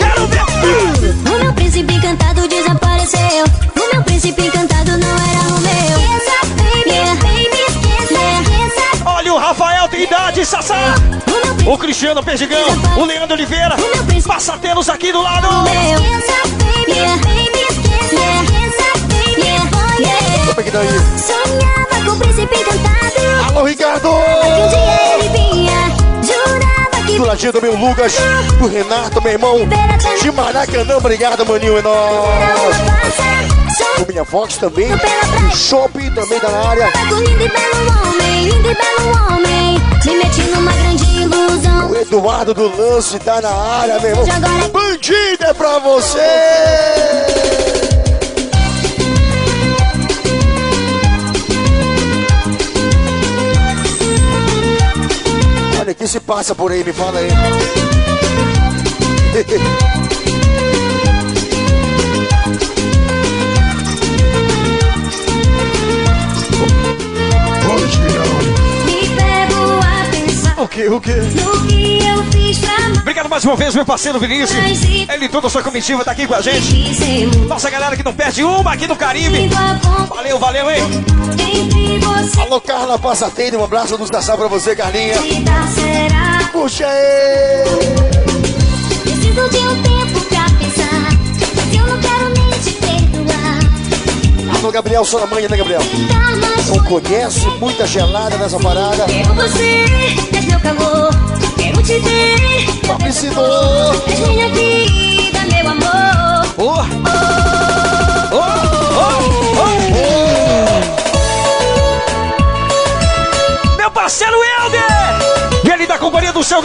O meu príncipe encantado desapareceu. O meu príncipe encantado não era o meu. Esqueça, baby, baby, esqueça, Olha o Rafael tem idade, Sassá! O Cristiano Perdigão, o Leandro Oliveira, passateiros aqui do lado! Esqueça, baby, baby, esqueça, baby, yeah. Que aí? Sonhava com o príncipe encantado. Alô, Ricardo! Que um dia ele vinha. Do ladinho do meu Lucas, do Renato, meu irmão. De Maracanã, obrigado, maninho, é nóis. O Minha Fox também. O Shopping também na área. O Eduardo do Lance tá na área, meu irmão. Bandido é pra você! Que se passa por aí? Me fala aí. O que, o que? no que eu fiz pra amar. Obrigado mais uma vez, meu parceiro Vinícius. Ele e toda a sua comitiva tá aqui com a gente. Nossa galera que não perde uma aqui no Caribe. Valeu, valeu, hein? Alô, Carla Passateiro, um abraço do Sassá pra você, Carlinha. Puxa aí! Preciso de um tempo pra pensar. Mas eu não quero nem te perdoar. Alô, Gabriel, manhã, né, Gabriel? Não conhece muita gelada nessa parada. Quero você,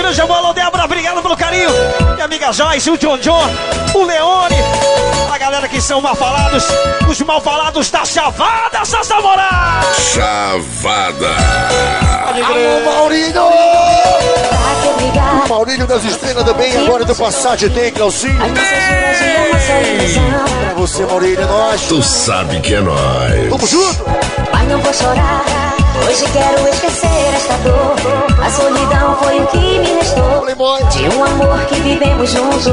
grande amor, alô Débora, obrigado pelo carinho. Minha amiga Joyce, o John John, o Leone, a galera que são mal falados, os mal falados da chavada, Sassa Moral! Chavada. Alô, Maurinho! O Maurinho das Estrelas também, agora do Passat tem, Claucinho. Pra você, Maurinho, é nóis. Tu sabe que é nóis. Tamo junto! Mas não vou chorar. Hoje quero esquecer esta dor. A solidão foi o que me viveremos juntos.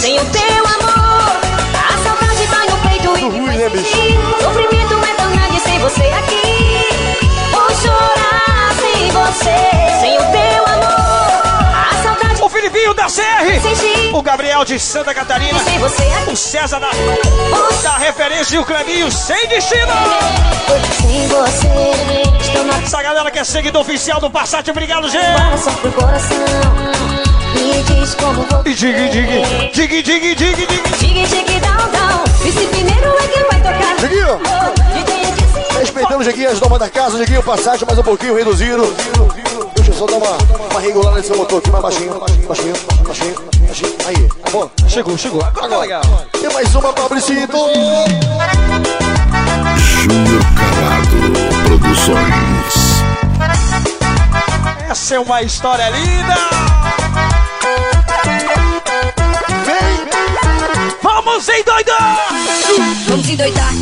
Sem o teu amor, a saudade dói no peito e me faz sentir. Sofrimento é tão grande sem você aqui. Vou chorar sem você. Sem o teu amor, saudade O Filipinho da CR. O Gabriel de Santa Catarina. aqui. O César da, da referência e o Cleminho sem destino. Essa galera que é seguidor oficial do Passat, obrigado, gente. E digue, digue, digue, digue, digue, digue. Digue, down, down. Esse primeiro é quem vai tocar. Diguinho. Oh, Respeitando o Jeguinho, as domas da casa, Jeguinho Passat, mais um pouquinho reduzido. Só dar uma, uma regular nesse motor aqui, mais baixinho, baixinho, baixinho, baixinho. Aí, tá bom? Chegou, chegou. Agora tá legal. Tem mais uma, Fabrícito. Júnior Calado Produções. Essa é uma história linda. Vamos endoidar! Vamos endoidar,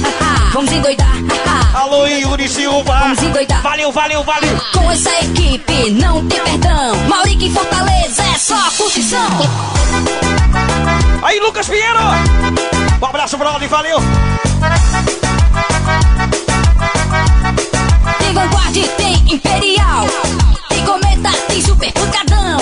vamos endoidar. Alô, Yuri Silva. Vamos endoidar. Valeu, valeu, valeu. Com essa equipe não tem perdão. Maurique em Fortaleza é só curtição. Aí, Lucas Pinheiro. Um abraço, brother. Valeu. Tem Vanguard, tem Imperial. Tem Cometa, tem Super Pancadão.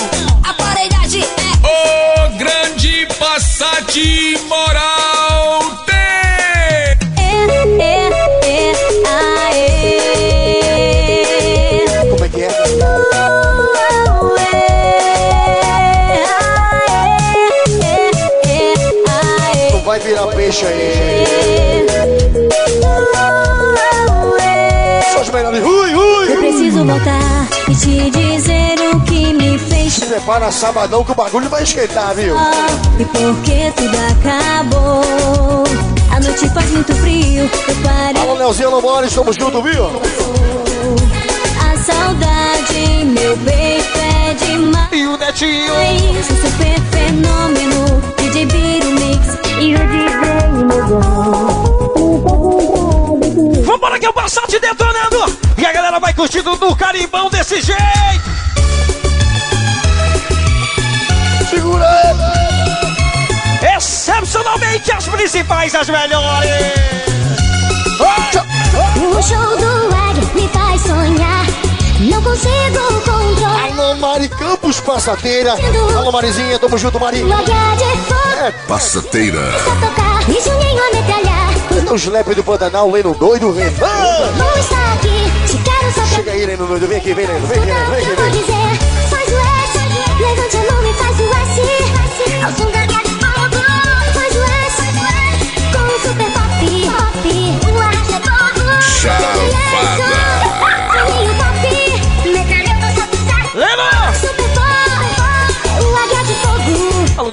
Prepara sabadão que o bagulho vai esquentar, viu? E porque tudo acabou. A noite faz muito frio. Eu parei. Alô, Leozinho Lomori, estamos juntos, viu? A saudade, meu bem, é demais. E o Netinho. Isso, super fenômeno. DJ Biro Mix e o DJ Negão. Vambora que é o Passat detonando. E a galera vai curtindo no carimbão desse jeito. Segura. Excepcionalmente as principais, as melhores. O show do Águia me faz sonhar. Não consigo controlar. Alô, Mari Campos Passateira. Alô, Marizinha, tamo junto, Mari. É, Passateira. pra tocar. E Juninho a metralhar. o Slap do Pantanal, Leno Doido, Renan. Só Chega aí, Leno Doido, vem aqui, vem, Leno, vem aqui, Leno, vem vou vem.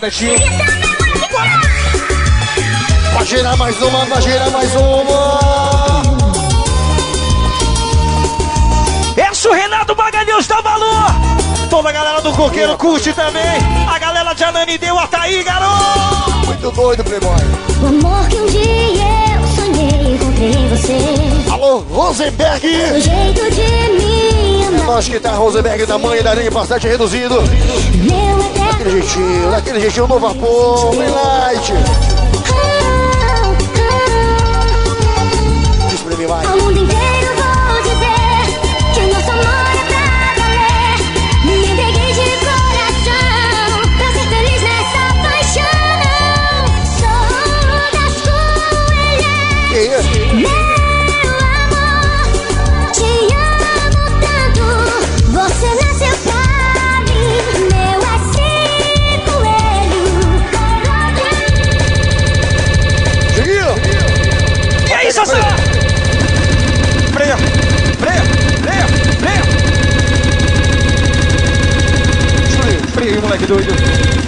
Netinho. Vai girar mais uma, vai girar mais uma. É o Renato Magalhães da Valor. Toda a galera do Coqueiro curte também. A galera de Ananideu, Ataí, garoto. Muito doido, Playboy. O amor que um dia eu sonhei encontrei em você. Alô, Rosenberg. O jeito de É amar. nós que tá, Rosenberg, da mãe da linha Passat reduzido. Meu. Daquele jeitinho, daquele jeitinho, no vapor, bem light. Diz pra doido.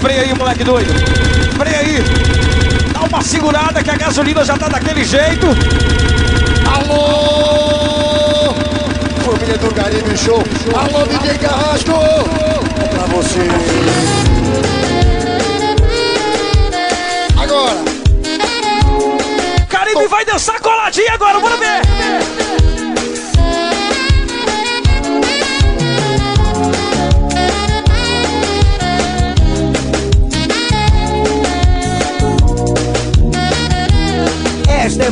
Freia aí, moleque doido. Freia aí. Dá uma segurada que a gasolina já tá daquele jeito. Alô! Família do Caribe Show. Alô, DJ Carrasco. É pra você. Agora. Caribe vai dançar coladinha agora, bora ver.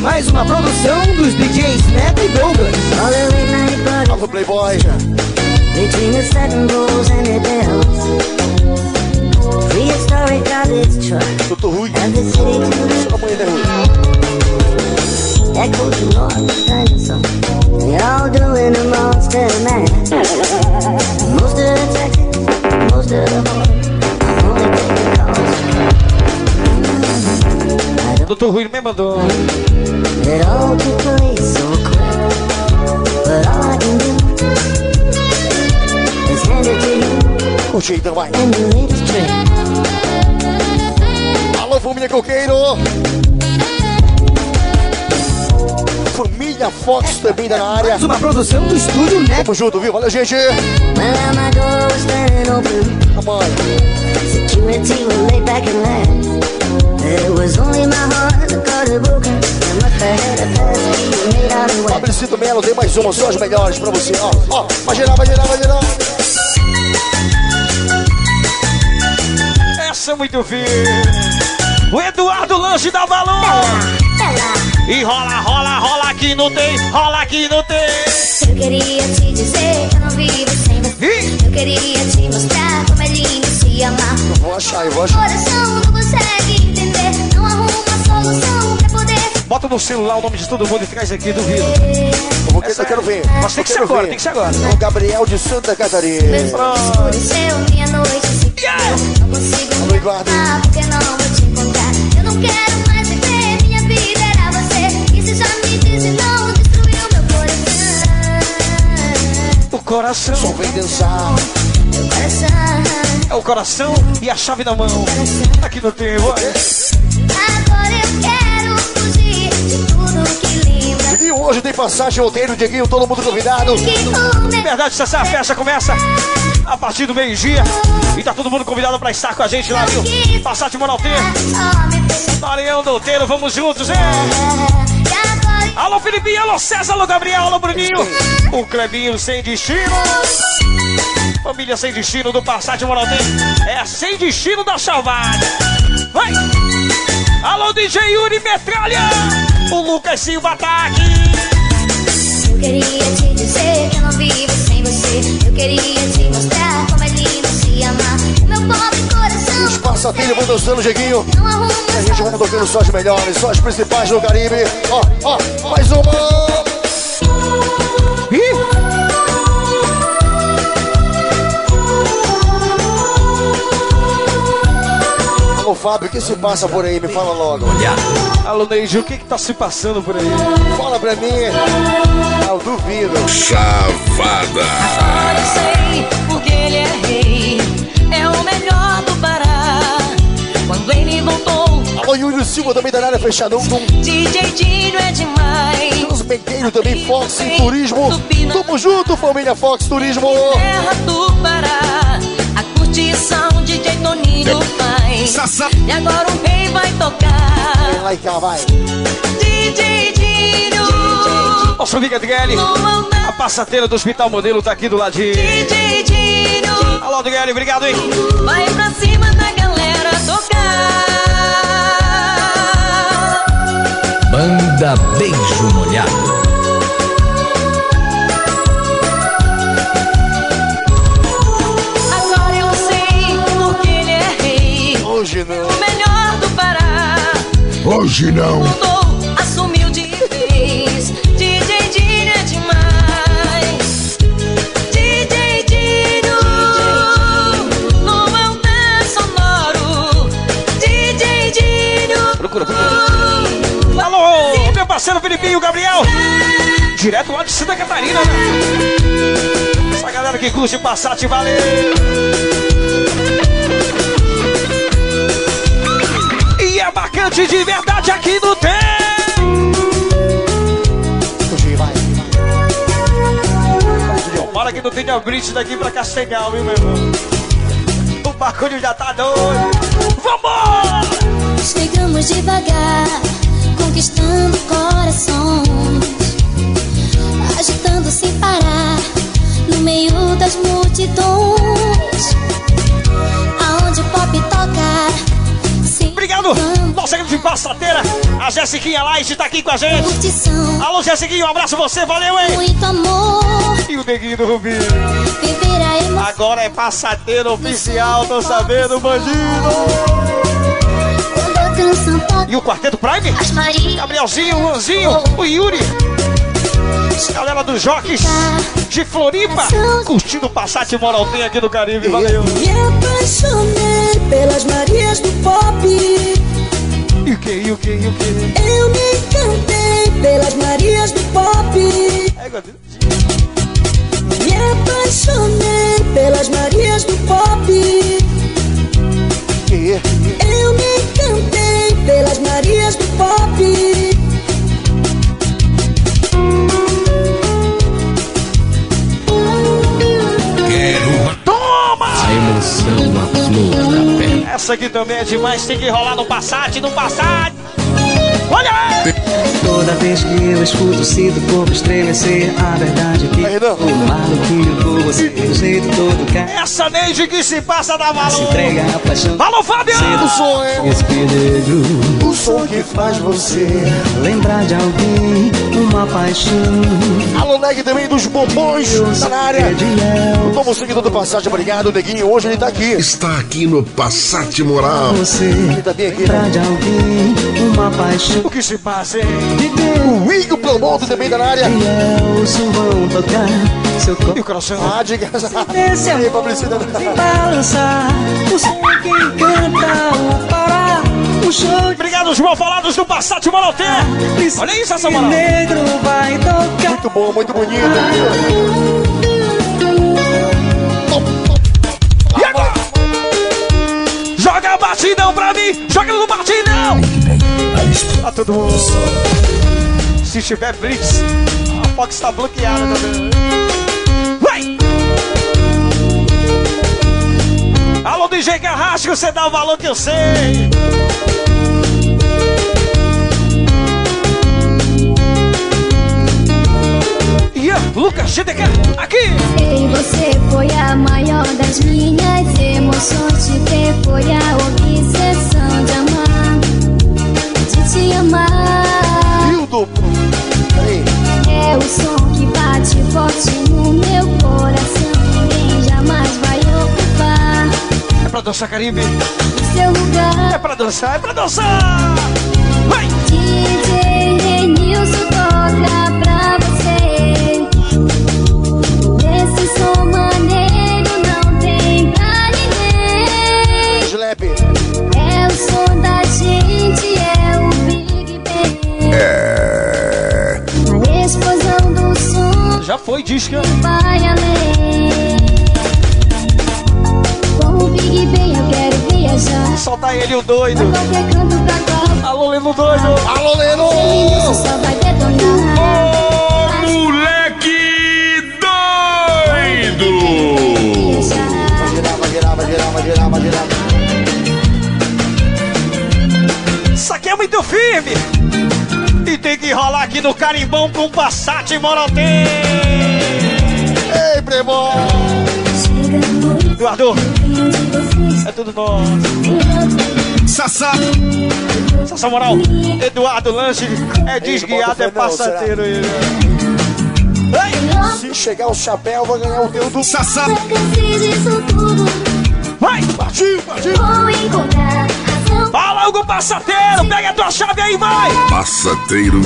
Mais uma produção dos DJs Neto e Douglas. All the late night parties Alô, Playboy. between the satin bowls and the bells. Prehistoric garbage truck Doutor Rui. and the city to Rui? echo to Lord dinosaur. They're all doing a monster mash. Most of the Texans, most of the boys, hand it to you Curte então vai. Alô, família Coqueiro. Família Fox também tá na área. Uma produção do estúdio Neto. Tamo junto, viu? Valeu, gente. Well, my door was standing open. A mãe. Security was laid back and laughed. Fabrício Melo tem mais uma, só as melhores pra você. Ó, ó, vai girar, vai girar, vai girar. Essa é muito firme. O Eduardo Lanche da Balão. E rola, rola, rola aqui não tem, rola aqui não tem. Eu queria te dizer que eu não vivo sem você. Ih! Eu queria te mostrar como é lindo se amar. Eu vou achar, eu vou achar. Coração não consegue Bota no celular o nome de todo mundo e traz aqui, duvido. Eu, vou, eu quero ver. Mas tem que ser agora, ver. tem que ser agora. O Gabriel de Santa Catarina. Yeah! Consigo Alô, me Eduardo. Eu não quero mais viver. Minha vida era você. E se já me disse não, destruiu meu coração. O coração Só vem dançar. Meu coração. é o coração e a chave na mão. Aqui não tem, olha. Agora eu quero fugir de tudo que lembra. E hoje tem passagem roteiro, Dieguinho, todo mundo convidado. Meu Verdade, Sassá, a festa começa a partir do meio-dia. E tá todo mundo convidado pra estar com a gente lá, viu? Passagem me fez Maranhão Douteiro, vamos juntos, hein? Alô, Filipinho, alô, César, alô, Gabriel, alô, Bruninho. O Clebinho sem destino. Família sem destino do Passagem Moral T. É sem destino da Salvada. Vai! Alô, DJ Yuri Metralha. O Lucas Silva tá aqui. eu queria te dizer que eu não vivo sem você. Eu queria te mostrar como é lindo se amar. Meu pobre coração. Passa a trilha, vão dançando, arruma E a gente vai tocando só as melhores, só as principais do Caribe. Ó, ó, mais uma. Alô, Fábio, o que se passa por aí? Me fala logo. Alô, Neide, o que que tá se passando por aí? Fala pra mim. Eu duvido. Chavada. Agora sei porque ele é rei. É o melhor do Pará. Quando ele voltou, Alô, Yuri Silva também da área fechadão. Com DJ Dino é demais. os Benqueiro também, Fox em Turismo. Tamo junto, família Fox Turismo. Terra do Pará. A curtição DJ Toninho faz. Sassá. E agora o rei vai tocar. Vem lá e cá, vai. DJ Dino. Nosso amigo Adriele, a passateira do Hospital Modelo tá aqui do ladinho. DJ Dino. Alô, Adriele, obrigado, hein? Vai pra cima da galera tocar. Banda Beijo Molhado. Hoje não. Mudou, assumiu de vez. DJ Dino é demais. DJ Dino. No altar sonoro. DJ Dino. Procura, procura. Alô, meu parceiro Filipinho Gabriel. Direto lá de Santa Catarina, né? Essa galera que curte Passat, valeu. E é bacante de verdade aqui no tem. Hoje vai. Bora que não tem a Brite daqui pra Castanhal, viu, meu irmão? O bagulho já tá doido. Vambora! Chegamos devagar, conquistando corações, agitando sem parar, no meio das multidões. Aonde o pop toca, sem Obrigado, nosso nossa grande passateira, a Jessiquinha Light tá aqui com a gente. Alô, Jessiquinha, um abraço você, valeu, hein? muito amor. E o neguinho do Rubi. Agora é passateiro oficial, tô sabendo, bandido. E o Quarteto Prime? Gabrielzinho, o Luanzinho, o Yuri. Galera dos Jockeys de Floripa. Curtindo o Passat Moralzinho aqui do Caribe, valeu. Me apaixonei pelas Marias do Pop. E o que, e o que, e o que? Eu me encantei pelas Marias do Pop. É. Me apaixonei pelas Marias do Pop. É? Eu me encantei pelas Marias do Essa aqui também é demais, tem que rolar no Passat, no Passat. Olha aí! Toda vez que eu escuto, sinto o corpo estremecer. A verdade é que Aí, não. sou maluquinho por você. Do jeito todo cara. Essa Neide que se passa da Se valor. entrega a paixão. Alô, Fabiano! O som o som que faz você. lembrar de alguém, uma paixão. Alô, Neg também dos bombons, tá na área. O Tomo seguidor do Passagem, obrigado, Neguinho. Hoje ele tá aqui. Está aqui no Passat Moral. Você, Ele tá bem aqui, lembrar né? de alguém, uma paixão. O que se passa, hein? O Igor Promoto também tá na área. E os vão tocar seu E o coração? Ah, diga. Esse Aí, amor publicidade. sem balançar. O som que encanta o Obrigado, os mal falados do Passat Moralté. Olha isso, essa moral. Muito bom, muito bonito. E agora? Joga batidão pra mim! Joga no batidão! Tá todo mundo. Se tiver blitz, a Fox tá bloqueada também. Alô, DJ Carrasco, você dá o valor que eu sei. Ian, Lucas, GTK, aqui! Ei, você foi a maior das minhas emoções. Te ter foi a obsessão de amar, de te amar. E o duplo? É o som que bate forte no meu coração. Pra dançar, Caribe. seu lugar. É pra dançar, é pra dançar! Vai! DJ Renilson toca pra você. Esse som maneiro não tem pra ninguém. Slap. É o som da gente, é o Big Bang. É. A explosão do som Já foi, disca. vai além. Big Bang eu quero viajar. Solta ele, o doido. Canto Alô, Leno doido. Alô, Leno! isso só vai detonar. Moleque doido! Vai girar, vai girar, vai girar, vai girar, vai girar. Isso aqui é muito firme. E tem que rolar aqui no carimbão com Passat Moralté. Ei, primo! Eduardo, é tudo nosso. Sassá! Essa moral, Eduardo Lanche é desguiado, é passateiro. ele. Se chegar o chapéu, vai ganhar o teu do Sassá! Vai! Partiu, partiu! Vou encontrar Fala algo passateiro, pega a tua chave aí, vai! Passateiro!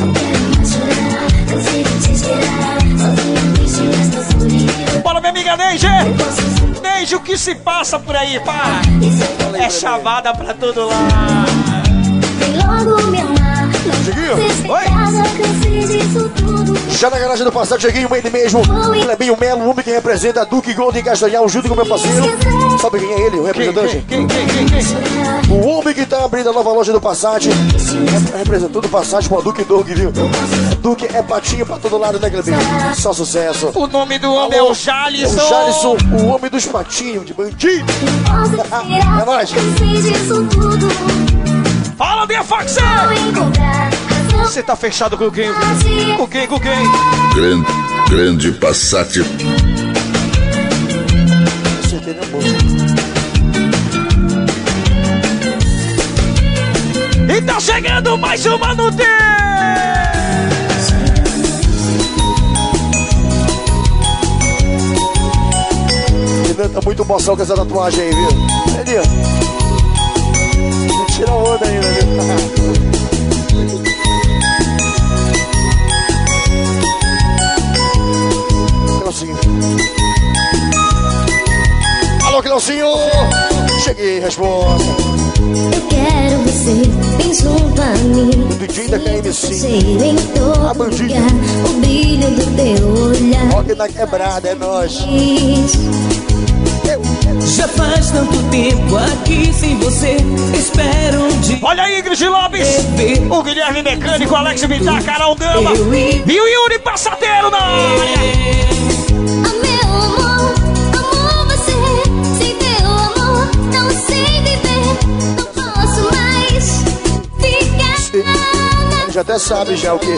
Bora, minha amiga Neide! Neide, o que se passa por aí, pá? É chavada pra todo lado. Vem logo desce oi. Já na garagem do passado, cheguei ele mesmo. Clebinho Melo, o homem que representa a Duque Golden Castanhal, junto com meu parceiro. Sabe quem é ele, o representante? quem, quem, quem? O homem que tá abrindo a nova loja do Passat. É representando o Passat com a Duque Dog, viu? Duque é patinho pra todo lado, né, Clebinho? Só sucesso. O nome do homem é Alô, o Jalisson. O Jalisson, o homem dos patinhos, de bandido. É nóis. Fala, minha razão Você tá fechado com quem? Com quem, com quem? Grande, grande Passat. Acertei na música. Tá Chegando mais uma no tempo. Renan tá muito moção com essa tatuagem aí, viu? Ele, tira a onda ainda, viu? Cleucinho. Alô, Cleucinho! Cheguei, resposta. Eu quero você bem junto a mim. O DJ da KM5. Ser em todo A bandida. o brilho do teu olhar. Rock na quebrada, é nóis. Já faz tanto tempo aqui sem você. Espero um dia. Olha aí, Ingrid Lopes. O Guilherme Mecânico, Alex Vittar, Carol e- E o Yuri Passadeiro na área. Já até sabe já o que.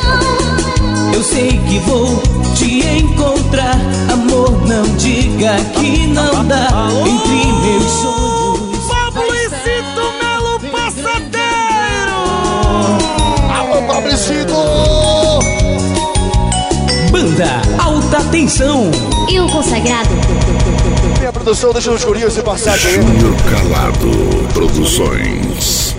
Eu sei que vou te encontrar. Amor, não diga que não dá. Entre meus sonhos. Fablicito Melo Passadeiro. Alô, Fabrício! Banda Alta Tensão. E o consagrado? Minha produção, deixa nos curiosos e passagem. Júnior Calado Produções.